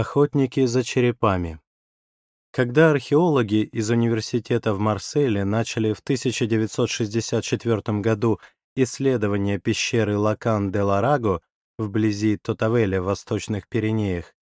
Охотники за черепами. Когда археологи из университета в Марселе начали в 1964 году исследование пещеры Лакан-де-Лараго вблизи Тотавеля в Восточных Пиренеях,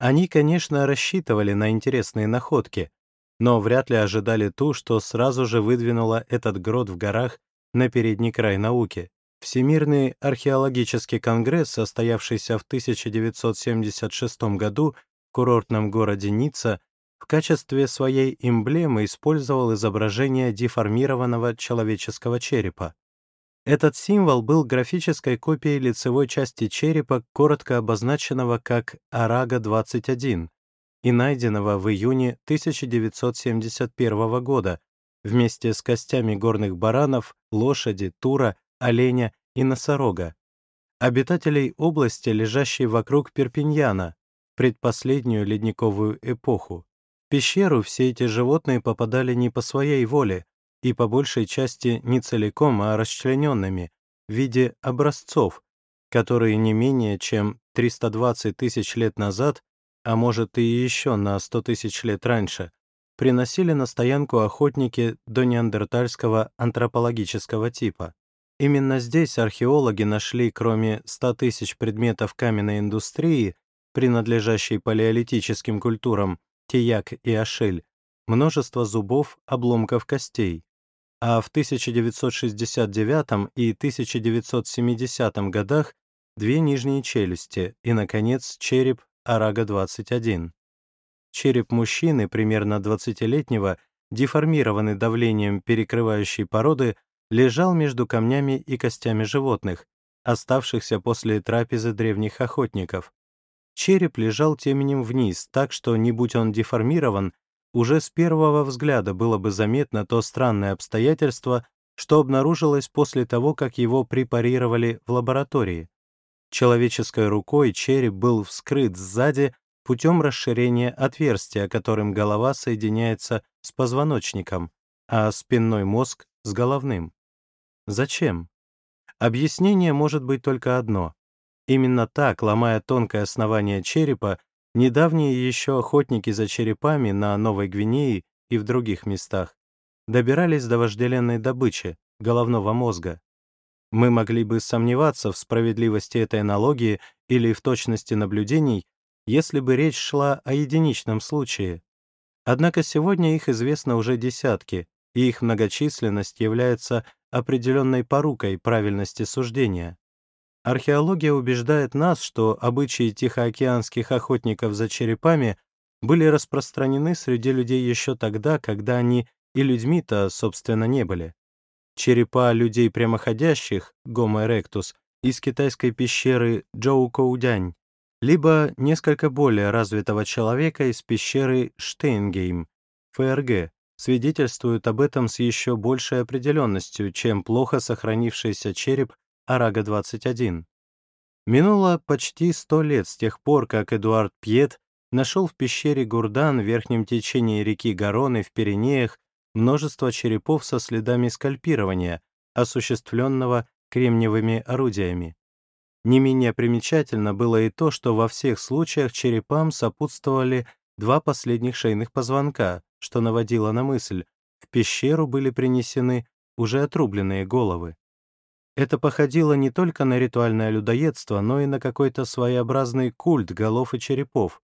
они, конечно, рассчитывали на интересные находки, но вряд ли ожидали ту, что сразу же выдвинула этот грот в горах на передний край науки. Всемирный археологический конгресс, состоявшийся в 1976 году в курортном городе Ницца, в качестве своей эмблемы использовал изображение деформированного человеческого черепа. Этот символ был графической копией лицевой части черепа, коротко обозначенного как Арага-21 и найденного в июне 1971 года вместе с костями горных баранов, лошади, тура оленя и носорога, обитателей области, лежащей вокруг Перпиньяна, предпоследнюю ледниковую эпоху. В пещеру все эти животные попадали не по своей воле и по большей части не целиком, а расчлененными в виде образцов, которые не менее чем 320 тысяч лет назад, а может и еще на 100 тысяч лет раньше, приносили на стоянку охотники до неандертальского антропологического типа. Именно здесь археологи нашли, кроме 100 тысяч предметов каменной индустрии, принадлежащей палеолитическим культурам Тияк и Ашель, множество зубов, обломков костей. А в 1969 и 1970 годах две нижние челюсти и, наконец, череп Арага-21. Череп мужчины, примерно 20-летнего, деформированный давлением перекрывающей породы, лежал между камнями и костями животных, оставшихся после трапезы древних охотников. Череп лежал теменем вниз, так что, не будь он деформирован, уже с первого взгляда было бы заметно то странное обстоятельство, что обнаружилось после того, как его препарировали в лаборатории. Человеческой рукой череп был вскрыт сзади путем расширения отверстия, которым голова соединяется с позвоночником, а спинной мозг — с головным. Зачем? Объяснение может быть только одно. Именно так, ломая тонкое основание черепа, недавние еще охотники за черепами на Новой Гвинее и в других местах добирались до вожделенной добычи, головного мозга. Мы могли бы сомневаться в справедливости этой аналогии или в точности наблюдений, если бы речь шла о единичном случае. Однако сегодня их известно уже десятки, и их многочисленность является определенной порукой правильности суждения. Археология убеждает нас, что обычаи тихоокеанских охотников за черепами были распространены среди людей еще тогда, когда они и людьми-то, собственно, не были. Черепа людей прямоходящих, Homo erectus, из китайской пещеры Джоукоудянь, либо несколько более развитого человека из пещеры Штейнгейм, ФРГ, свидетельствуют об этом с еще большей определенностью, чем плохо сохранившийся череп Арага-21. Минуло почти сто лет с тех пор, как Эдуард Пьет нашел в пещере Гурдан в верхнем течении реки Гароны в Пиренеях множество черепов со следами скальпирования, осуществленного кремниевыми орудиями. Не менее примечательно было и то, что во всех случаях черепам сопутствовали два последних шейных позвонка, что наводило на мысль, в пещеру были принесены уже отрубленные головы. Это походило не только на ритуальное людоедство, но и на какой-то своеобразный культ голов и черепов.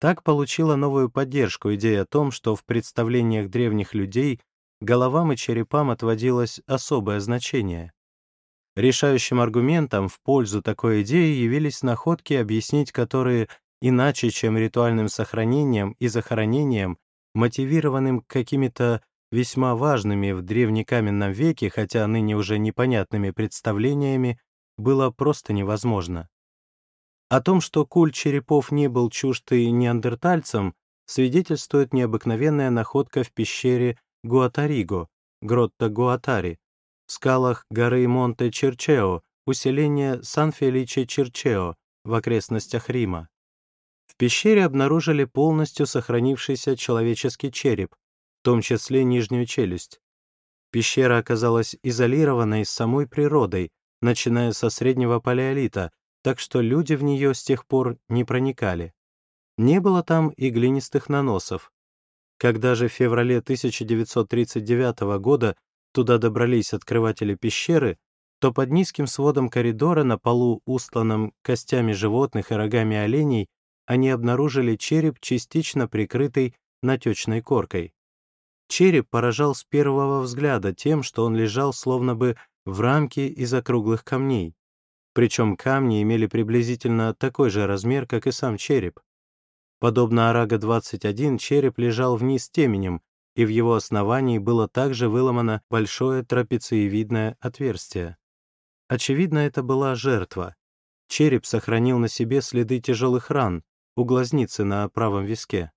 Так получила новую поддержку идея о том, что в представлениях древних людей головам и черепам отводилось особое значение. Решающим аргументом в пользу такой идеи явились находки, объяснить которые иначе, чем ритуальным сохранением и захоронением, мотивированным какими-то весьма важными в древнекаменном веке, хотя ныне уже непонятными представлениями, было просто невозможно. О том, что культ черепов не был чужд и неандертальцам, свидетельствует необыкновенная находка в пещере Гуатариго, Гротта Гуатари, в скалах горы Монте-Черчео, усиление Сан-Феличе-Черчео в окрестностях Рима. В пещере обнаружили полностью сохранившийся человеческий череп, в том числе нижнюю челюсть. Пещера оказалась изолированной с самой природой, начиная со среднего палеолита, так что люди в нее с тех пор не проникали. Не было там и глинистых наносов. Когда же в феврале 1939 года туда добрались открыватели пещеры, то под низким сводом коридора на полу, устланном костями животных и рогами оленей, они обнаружили череп, частично прикрытый натечной коркой. Череп поражал с первого взгляда тем, что он лежал словно бы в рамке из округлых камней. Причем камни имели приблизительно такой же размер, как и сам череп. Подобно Арага-21, череп лежал вниз теменем, и в его основании было также выломано большое трапециевидное отверстие. Очевидно, это была жертва. Череп сохранил на себе следы тяжелых ран, у глазницы на правом виске.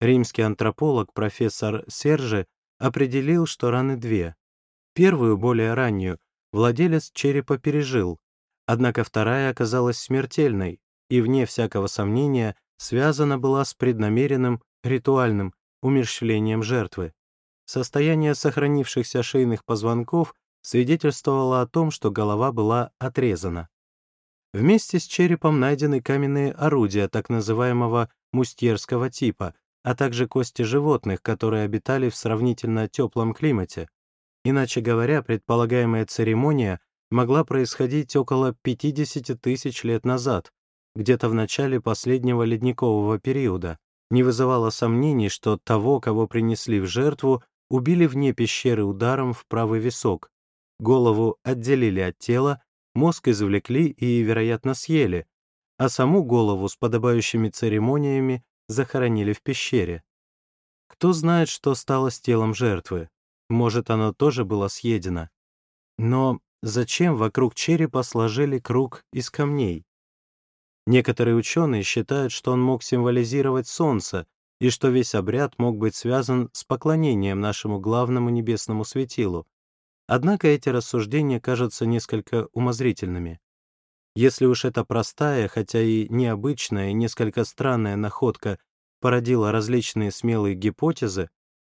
Римский антрополог профессор Серже определил, что раны две. Первую, более раннюю, владелец черепа пережил, однако вторая оказалась смертельной и, вне всякого сомнения, связана была с преднамеренным, ритуальным умерщвлением жертвы. Состояние сохранившихся шейных позвонков свидетельствовало о том, что голова была отрезана. Вместе с черепом найдены каменные орудия так называемого мустьерского типа, а также кости животных, которые обитали в сравнительно теплом климате. Иначе говоря, предполагаемая церемония могла происходить около 50 тысяч лет назад, где-то в начале последнего ледникового периода. Не вызывало сомнений, что того, кого принесли в жертву, убили вне пещеры ударом в правый висок, Голову отделили от тела, мозг извлекли и, вероятно, съели, а саму голову с подобающими церемониями захоронили в пещере. Кто знает, что стало с телом жертвы? Может, оно тоже было съедено. Но зачем вокруг черепа сложили круг из камней? Некоторые ученые считают, что он мог символизировать Солнце и что весь обряд мог быть связан с поклонением нашему главному небесному светилу, Однако эти рассуждения кажутся несколько умозрительными. Если уж эта простая, хотя и необычная, несколько странная находка породила различные смелые гипотезы,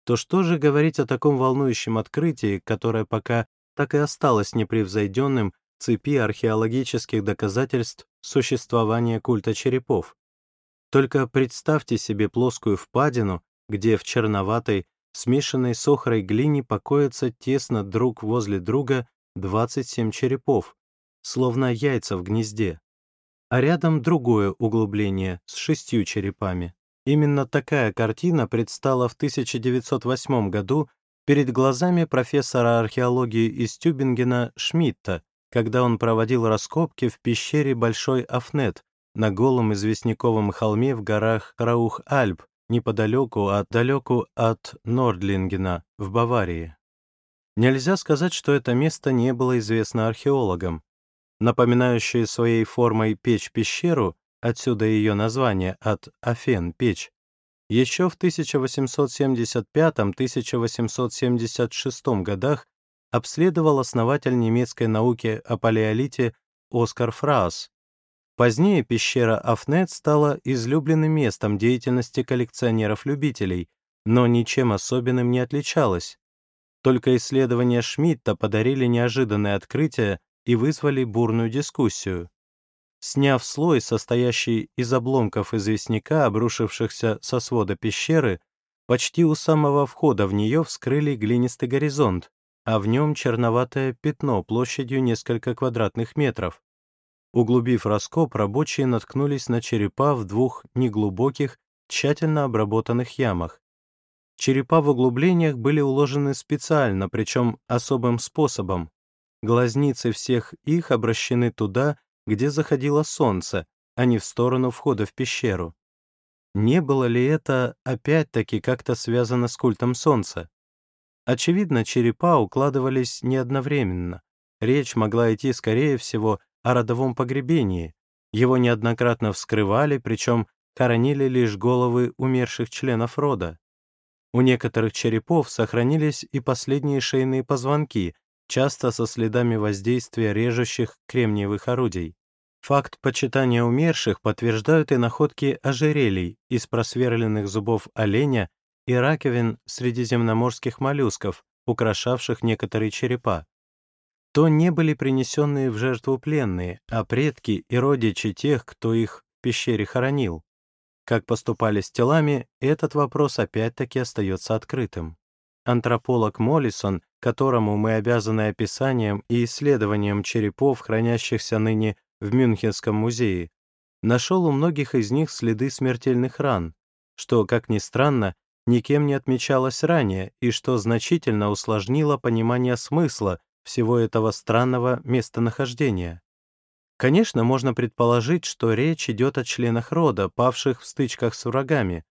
то что же говорить о таком волнующем открытии, которое пока так и осталось непревзойденным цепи археологических доказательств существования культа черепов? Только представьте себе плоскую впадину, где в черноватой, смешанной с охрой глине покоятся тесно друг возле друга 27 черепов, словно яйца в гнезде. А рядом другое углубление с шестью черепами. Именно такая картина предстала в 1908 году перед глазами профессора археологии из Тюбингена Шмидта, когда он проводил раскопки в пещере Большой Афнет на голом известняковом холме в горах Раух-Альб неподалеку, а далеку от Нордлингена, в Баварии. Нельзя сказать, что это место не было известно археологам. Напоминающая своей формой печь-пещеру, отсюда ее название от Афен, печь, еще в 1875-1876 годах обследовал основатель немецкой науки о палеолите Оскар Фраас, Позднее пещера Афнет стала излюбленным местом деятельности коллекционеров-любителей, но ничем особенным не отличалась. Только исследования Шмидта подарили неожиданное открытие и вызвали бурную дискуссию. Сняв слой, состоящий из обломков известняка, обрушившихся со свода пещеры, почти у самого входа в нее вскрыли глинистый горизонт, а в нем черноватое пятно площадью несколько квадратных метров. Углубив раскоп, рабочие наткнулись на черепа в двух неглубоких, тщательно обработанных ямах. Черепа в углублениях были уложены специально, причем особым способом. Глазницы всех их обращены туда, где заходило солнце, а не в сторону входа в пещеру. Не было ли это опять-таки как-то связано с культом солнца? Очевидно, черепа укладывались не одновременно. Речь могла идти, скорее всего, о родовом погребении. Его неоднократно вскрывали, причем хоронили лишь головы умерших членов рода. У некоторых черепов сохранились и последние шейные позвонки, часто со следами воздействия режущих кремниевых орудий. Факт почитания умерших подтверждают и находки ожерелий из просверленных зубов оленя и раковин средиземноморских моллюсков, украшавших некоторые черепа то не были принесенные в жертву пленные, а предки и родичи тех, кто их в пещере хоронил. как поступали с телами, этот вопрос опять-таки остается открытым. Антрополог Моллисон, которому мы обязаны описанием и исследованием черепов, хранящихся ныне в Мюнхенском музее, нашел у многих из них следы смертельных ран, что, как ни странно, никем не отмечалось ранее и что значительно усложнило понимание смысла всего этого странного местонахождения. Конечно, можно предположить, что речь идет о членах рода, павших в стычках с врагами,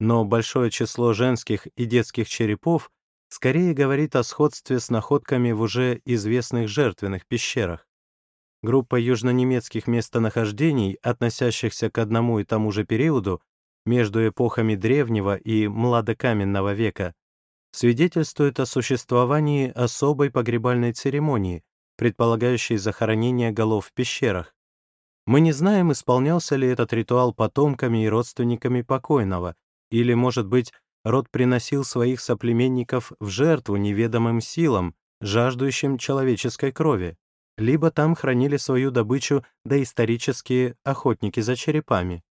но большое число женских и детских черепов скорее говорит о сходстве с находками в уже известных жертвенных пещерах. Группа южнонемецких местонахождений, относящихся к одному и тому же периоду, между эпохами древнего и младокаменного века, свидетельствует о существовании особой погребальной церемонии, предполагающей захоронение голов в пещерах. Мы не знаем, исполнялся ли этот ритуал потомками и родственниками покойного, или, может быть, род приносил своих соплеменников в жертву неведомым силам, жаждущим человеческой крови, либо там хранили свою добычу доисторические охотники за черепами.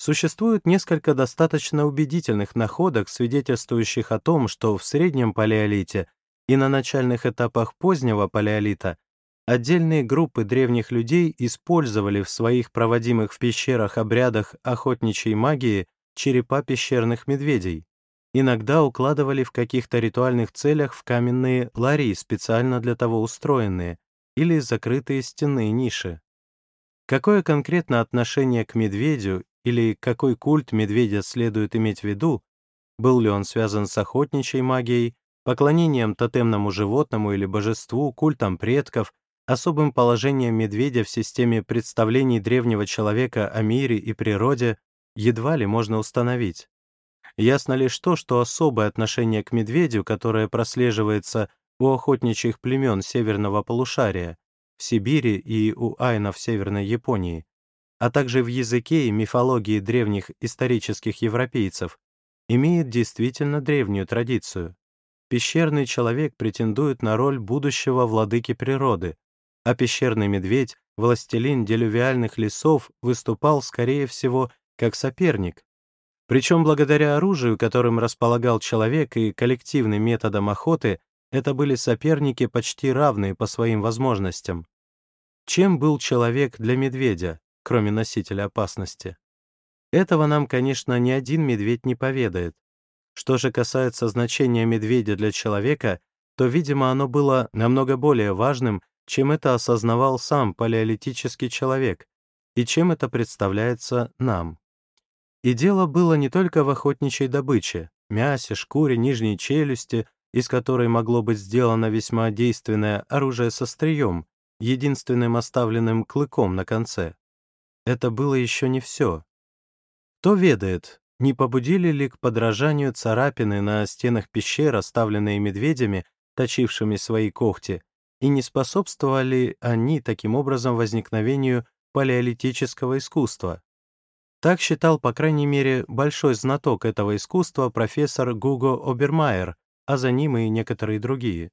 Существует несколько достаточно убедительных находок, свидетельствующих о том, что в среднем палеолите и на начальных этапах позднего палеолита отдельные группы древних людей использовали в своих проводимых в пещерах обрядах охотничьей магии черепа пещерных медведей. Иногда укладывали в каких-то ритуальных целях в каменные лари, специально для того устроенные, или закрытые стенные ниши. Какое конкретно отношение к медведю или какой культ медведя следует иметь в виду, был ли он связан с охотничьей магией, поклонением тотемному животному или божеству, культом предков, особым положением медведя в системе представлений древнего человека о мире и природе, едва ли можно установить. Ясно лишь то, что особое отношение к медведю, которое прослеживается у охотничьих племен северного полушария, в Сибири и у айнов Северной Японии, а также в языке и мифологии древних исторических европейцев, имеет действительно древнюю традицию. Пещерный человек претендует на роль будущего владыки природы, а пещерный медведь, властелин делювиальных лесов, выступал, скорее всего, как соперник. Причем благодаря оружию, которым располагал человек, и коллективным методам охоты, это были соперники почти равные по своим возможностям. Чем был человек для медведя? Кроме носителя опасности. Этого нам, конечно, ни один медведь не поведает. Что же касается значения медведя для человека, то, видимо, оно было намного более важным, чем это осознавал сам палеолитический человек, и чем это представляется нам. И дело было не только в охотничьей добыче, мясе, шкуре, нижней челюсти, из которой могло быть сделано весьма действенное оружие со стрием, единственным оставленным клыком на конце это было еще не все. Кто ведает, не побудили ли к подражанию царапины на стенах пещер, оставленные медведями, точившими свои когти, и не способствовали они таким образом возникновению палеолитического искусства. Так считал, по крайней мере, большой знаток этого искусства профессор Гуго Обермайер, а за ним и некоторые другие.